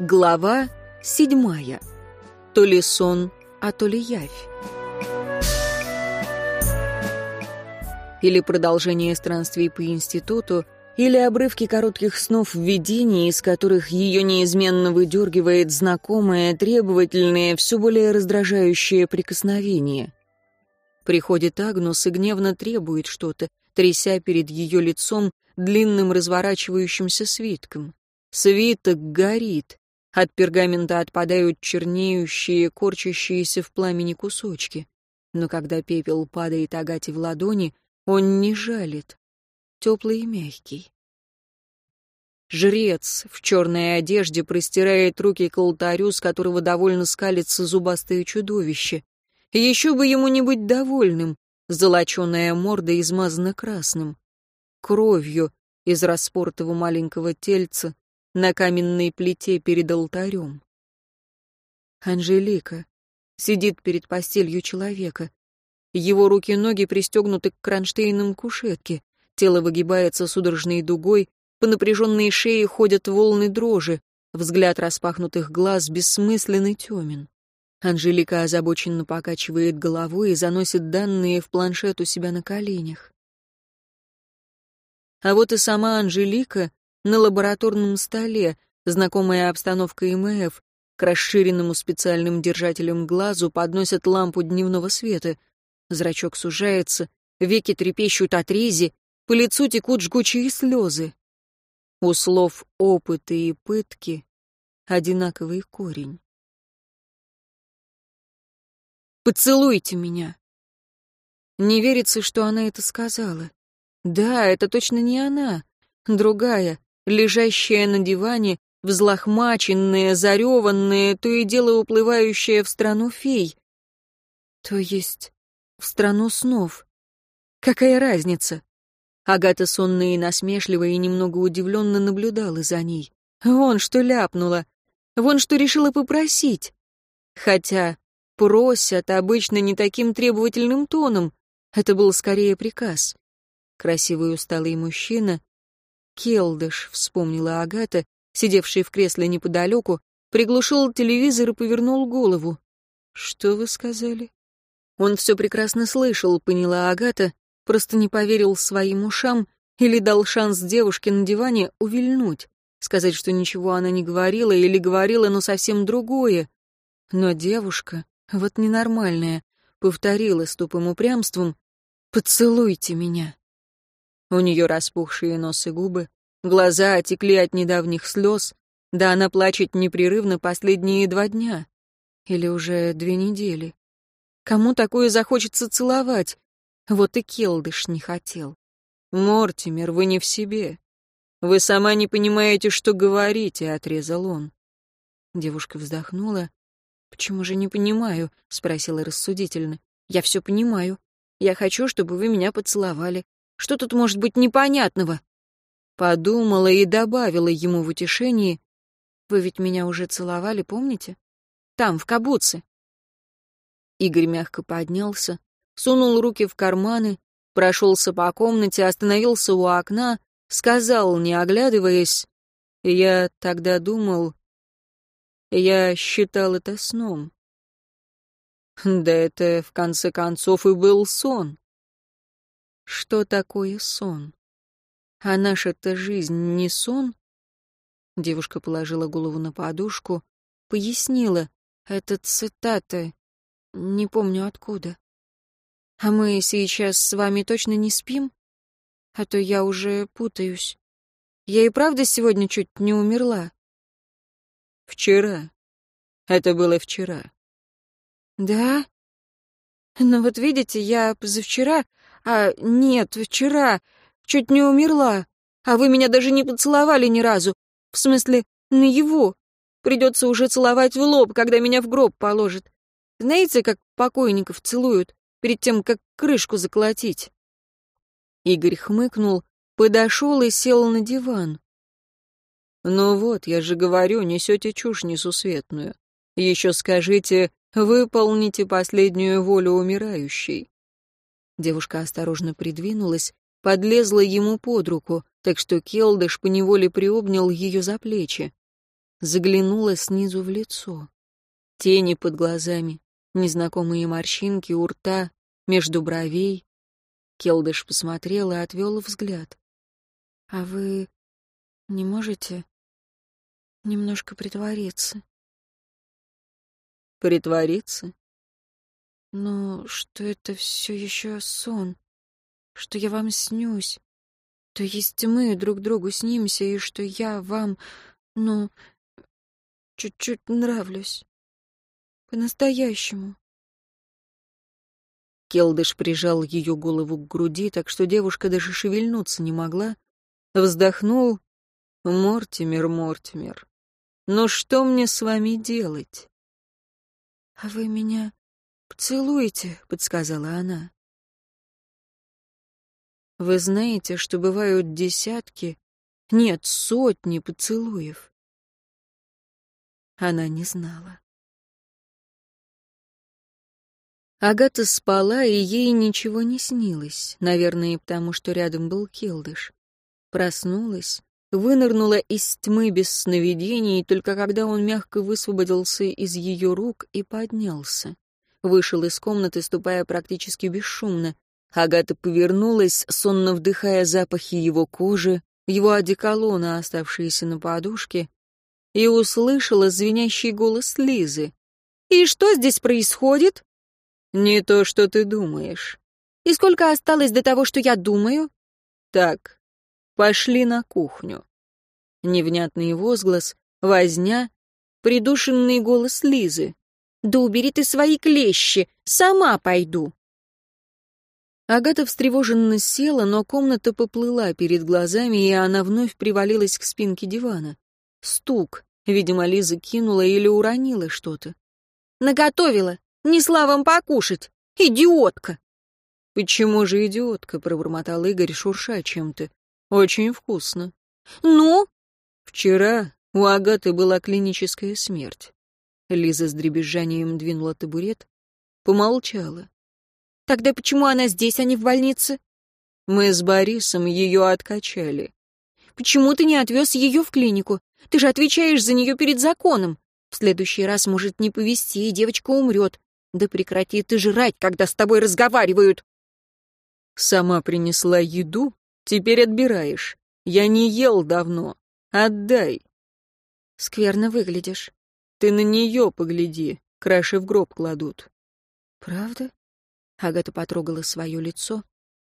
Глава седьмая. То ли сон, а то ли явь. Или продолжение странствий по институту, или обрывки коротких снов видений, из которых ее неизменно выдергивает знакомое, требовательное, все более раздражающее прикосновение. Приходит Агнус и гневно требует что-то, тряся перед ее лицом длинным разворачивающимся свитком. Свиток горит. От пергамента отпадают чернеющие, корчащиеся в пламени кусочки. Но когда пепел падает Агате в ладони, он не жалит. Теплый и мягкий. Жрец в черной одежде простирает руки к алтарю, с которого довольно скалится зубастое чудовище. Еще бы ему не быть довольным. Золоченая морда измазана красным. Кровью из распортого маленького тельца на каменной плите перед алтарем. Анжелика сидит перед постелью человека. Его руки и ноги пристегнуты к кронштейнам кушетки. Тело выгибается судорожной дугой, по напряженной шее ходят волны дрожи, взгляд распахнутых глаз бессмысленный темен. Анжелика озабоченно покачивает головой и заносит данные в планшет у себя на коленях. А вот и сама Анжелика на лабораторном столе, знакомая обстановка ИМФ, к расширенному специальным держателям глазу подносят лампу дневного света. Зрачок сужается, веки трепещут от рези, по лицу текут жгучие слезы. У слов «опыты» и «пытки» одинаковый корень. «Поцелуйте меня!» Не верится, что она это сказала. Да, это точно не она. Другая, лежащая на диване, взлохмаченная, зареванная, то и дело уплывающая в страну фей. То есть в страну снов. Какая разница? Агата сонная и насмешливая и немного удивленно наблюдала за ней. Вон что ляпнула. Вон что решила попросить. Хотя просят обычно не таким требовательным тоном. Это был скорее приказ. Красивый усталый мужчина. Келдыш, вспомнила Агата, сидевший в кресле неподалеку, приглушил телевизор и повернул голову. «Что вы сказали?» Он все прекрасно слышал, поняла Агата, просто не поверил своим ушам или дал шанс девушке на диване увильнуть, сказать, что ничего она не говорила или говорила, но совсем другое. Но девушка вот ненормальная, повторила с тупым упрямством «Поцелуйте меня». У нее распухшие нос и губы, глаза отекли от недавних слез, да она плачет непрерывно последние два дня. Или уже две недели. Кому такое захочется целовать? Вот и Келдыш не хотел. «Мортимер, вы не в себе. Вы сама не понимаете, что говорите», — отрезал он. Девушка вздохнула. «Почему же не понимаю?» — спросила рассудительно. «Я все понимаю. Я хочу, чтобы вы меня поцеловали. Что тут может быть непонятного?» Подумала и добавила ему в утешении. «Вы ведь меня уже целовали, помните? Там, в кабуце». Игорь мягко поднялся, сунул руки в карманы, прошелся по комнате, остановился у окна, сказал, не оглядываясь, «Я тогда думал, я считал это сном. Да это, в конце концов, и был сон. Что такое сон? А наша-то жизнь не сон? Девушка положила голову на подушку, пояснила. Это цитата, не помню откуда. А мы сейчас с вами точно не спим? А то я уже путаюсь. Я и правда сегодня чуть не умерла. Вчера. Это было вчера. Да? Но вот видите, я позавчера... А, нет, вчера. Чуть не умерла. А вы меня даже не поцеловали ни разу. В смысле, на его. Придется уже целовать в лоб, когда меня в гроб положат. Знаете, как покойников целуют, перед тем, как крышку заколотить?» Игорь хмыкнул, подошел и сел на диван. «Ну вот, я же говорю, несете чушь несусветную. Еще скажите, выполните последнюю волю умирающей». Девушка осторожно придвинулась, подлезла ему под руку, так что Келдыш поневоле приобнял ее за плечи. заглянула снизу в лицо. Тени под глазами, незнакомые морщинки у рта, между бровей. Келдыш посмотрел и отвел взгляд. «А вы не можете немножко притвориться?» «Притвориться?» «Ну, что это все еще сон, что я вам снюсь, то есть мы друг другу снимся, и что я вам, ну, чуть-чуть нравлюсь. По-настоящему. Келдыш прижал ее голову к груди, так что девушка даже шевельнуться не могла. Вздохнул. «Мортимер, Мортимер, ну что мне с вами делать?» «А вы меня поцелуете», — подсказала она. Вы знаете, что бывают десятки, нет, сотни поцелуев. Она не знала. Агата спала, и ей ничего не снилось, наверное, потому что рядом был Келдыш. Проснулась, вынырнула из тьмы без сновидений, только когда он мягко высвободился из ее рук и поднялся. Вышел из комнаты, ступая практически бесшумно. Агата повернулась, сонно вдыхая запахи его кожи, его одеколона, оставшиеся на подушке, и услышала звенящий голос Лизы. «И что здесь происходит?» «Не то, что ты думаешь». «И сколько осталось до того, что я думаю?» «Так, пошли на кухню». Невнятный возглас, возня, придушенный голос Лизы. «Да убери ты свои клещи, сама пойду». Агата встревоженно села, но комната поплыла перед глазами, и она вновь привалилась к спинке дивана. Стук. Видимо, Лиза кинула или уронила что-то. «Наготовила! Несла вам покушать! Идиотка!» «Почему же идиотка?» — пробормотал Игорь, шурша чем-то. «Очень вкусно». «Ну?» «Вчера у Агаты была клиническая смерть». Лиза с дребезжанием двинула табурет, помолчала. Тогда почему она здесь, а не в больнице? Мы с Борисом ее откачали. Почему ты не отвез ее в клинику? Ты же отвечаешь за нее перед законом. В следующий раз может не повезти, и девочка умрет. Да прекрати ты жрать, когда с тобой разговаривают. Сама принесла еду, теперь отбираешь. Я не ел давно. Отдай. Скверно выглядишь. Ты на нее погляди, краши в гроб кладут. Правда? Агата потрогала свое лицо.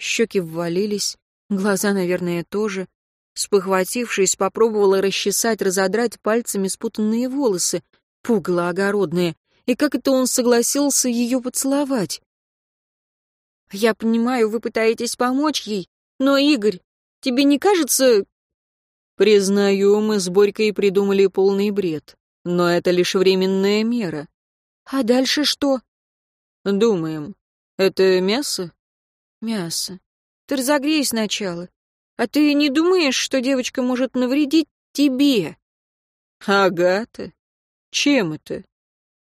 Щеки ввалились, глаза, наверное, тоже. Спохватившись, попробовала расчесать, разодрать пальцами спутанные волосы. Пугало огородное. И как это он согласился ее поцеловать? «Я понимаю, вы пытаетесь помочь ей, но, Игорь, тебе не кажется...» «Признаю, мы с Борькой придумали полный бред, но это лишь временная мера». «А дальше что?» «Думаем. «Это мясо?» «Мясо. Ты разогрей сначала. А ты не думаешь, что девочка может навредить тебе?» «Агата? Чем это?»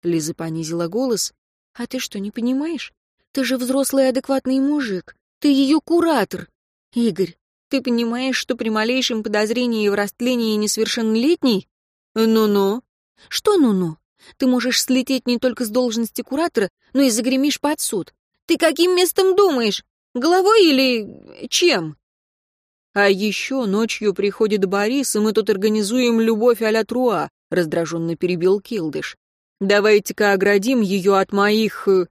Лиза понизила голос. «А ты что, не понимаешь? Ты же взрослый адекватный мужик. Ты ее куратор. Игорь, ты понимаешь, что при малейшем подозрении в растлении несовершеннолетней? Ну-ну. Что ну-ну? Ты можешь слететь не только с должности куратора, но и загремишь под суд. Ты каким местом думаешь? Головой или чем?» «А еще ночью приходит Борис, и мы тут организуем любовь а-ля Труа», — раздраженно перебил Килдыш. «Давайте-ка оградим ее от моих... Э,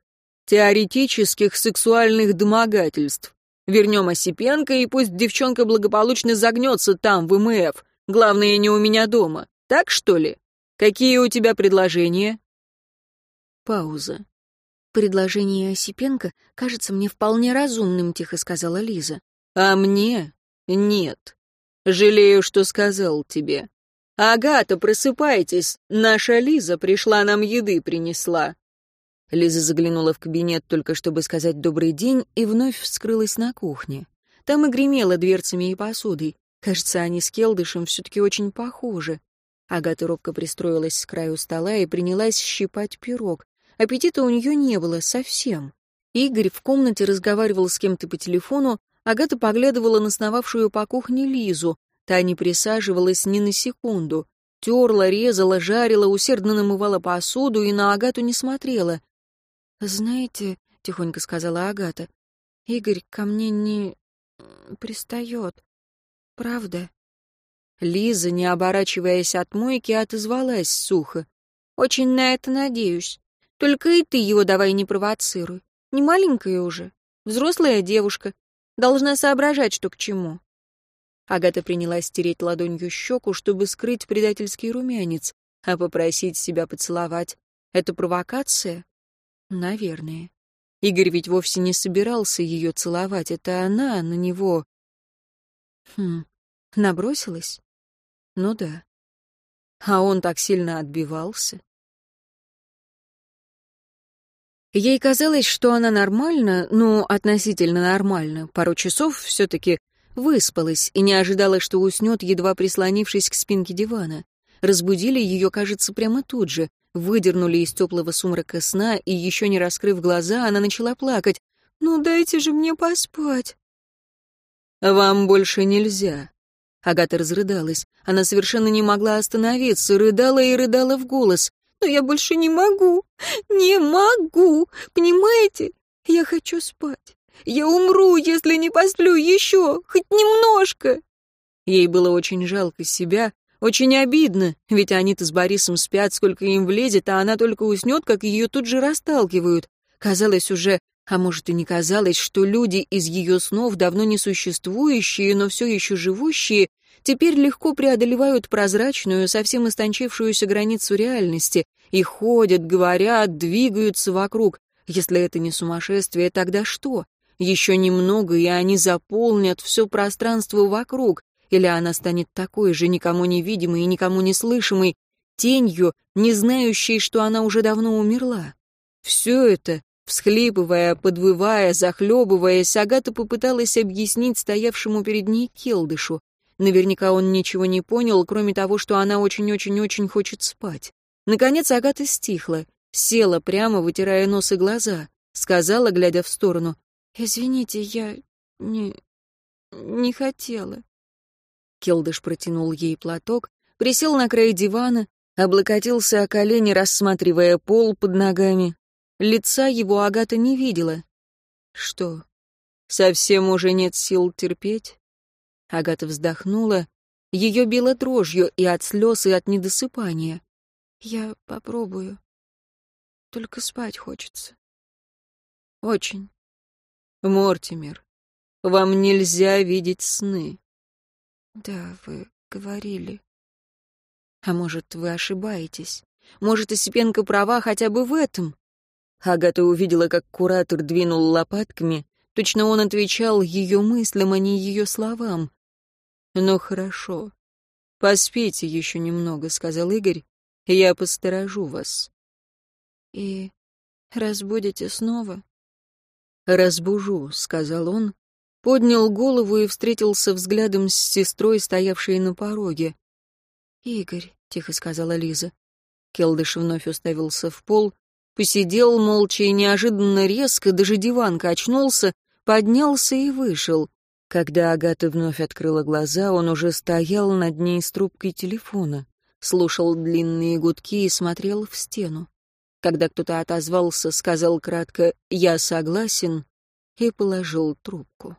теоретических сексуальных домогательств. Вернем Осипенко, и пусть девчонка благополучно загнется там, в МФ. Главное, не у меня дома. Так, что ли? Какие у тебя предложения?» Пауза. «Предложение Осипенко кажется мне вполне разумным», — тихо сказала Лиза. «А мне? Нет. Жалею, что сказал тебе. Агата, просыпайтесь, наша Лиза пришла, нам еды принесла». Лиза заглянула в кабинет только чтобы сказать «добрый день» и вновь вскрылась на кухне. Там и гремела дверцами и посудой. Кажется, они с Келдышем все-таки очень похожи. Агата робко пристроилась с краю стола и принялась щипать пирог. Аппетита у нее не было совсем. Игорь в комнате разговаривал с кем-то по телефону, Агата поглядывала на сновавшую по кухне Лизу. Та не присаживалась ни на секунду. терла, резала, жарила, усердно намывала посуду и на Агату не смотрела. «Знаете», — тихонько сказала Агата, — «Игорь ко мне не пристает. Правда?» Лиза, не оборачиваясь от мойки, отозвалась сухо. «Очень на это надеюсь. Только и ты его давай не провоцируй. Не маленькая уже, взрослая девушка. Должна соображать, что к чему». Агата принялась стереть ладонью щеку, чтобы скрыть предательский румянец, а попросить себя поцеловать — это провокация? Наверное. Игорь ведь вовсе не собирался ее целовать, это она на него... Хм, набросилась? Ну да. А он так сильно отбивался. Ей казалось, что она нормально, ну, относительно нормально, пару часов все-таки Выспалась и не ожидала, что уснет, едва прислонившись к спинке дивана. Разбудили ее, кажется, прямо тут же. Выдернули из теплого сумрака сна, и, еще не раскрыв глаза, она начала плакать. «Ну дайте же мне поспать!» «Вам больше нельзя!» Агата разрыдалась. Она совершенно не могла остановиться, рыдала и рыдала в голос. «Но я больше не могу! Не могу! Понимаете? Я хочу спать! Я умру, если не посплю еще, хоть немножко!» Ей было очень жалко себя, очень обидно, ведь они-то с Борисом спят, сколько им влезет, а она только уснет, как ее тут же расталкивают. Казалось уже, а может и не казалось, что люди из ее снов, давно не существующие, но все еще живущие, теперь легко преодолевают прозрачную, совсем истончившуюся границу реальности и ходят, говорят, двигаются вокруг. Если это не сумасшествие, тогда что? Еще немного, и они заполнят все пространство вокруг, или она станет такой же, никому невидимой и никому не слышимой, тенью, не знающей, что она уже давно умерла. Все это, всхлипывая, подвывая, захлебываясь, Агата попыталась объяснить стоявшему перед ней Келдышу. Наверняка он ничего не понял, кроме того, что она очень-очень-очень хочет спать. Наконец Агата стихла, села прямо, вытирая нос и глаза, сказала, глядя в сторону, «Извините, я не... не хотела». Келдыш протянул ей платок, присел на край дивана, облокотился о колени, рассматривая пол под ногами. Лица его Агата не видела. «Что, совсем уже нет сил терпеть?» Агата вздохнула. Ее било дрожью и от слез, и от недосыпания. «Я попробую. Только спать хочется. Очень». Мортимер, вам нельзя видеть сны. Да, вы говорили. А может, вы ошибаетесь? Может, Осипенко права хотя бы в этом? Агата увидела, как куратор двинул лопатками. Точно он отвечал ее мыслям, а не ее словам. «Ну хорошо. Поспите еще немного», — сказал Игорь. «Я посторожу вас». «И разбудите снова?» «Разбужу», — сказал он, поднял голову и встретился взглядом с сестрой, стоявшей на пороге. «Игорь», — тихо сказала Лиза. Келдыш вновь уставился в пол, посидел молча и неожиданно резко, даже диван качнулся, поднялся и вышел. Когда Агата вновь открыла глаза, он уже стоял над ней с трубкой телефона, слушал длинные гудки и смотрел в стену. Когда кто-то отозвался, сказал кратко «Я согласен» и положил трубку.